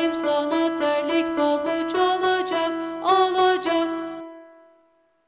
Benim sana terlik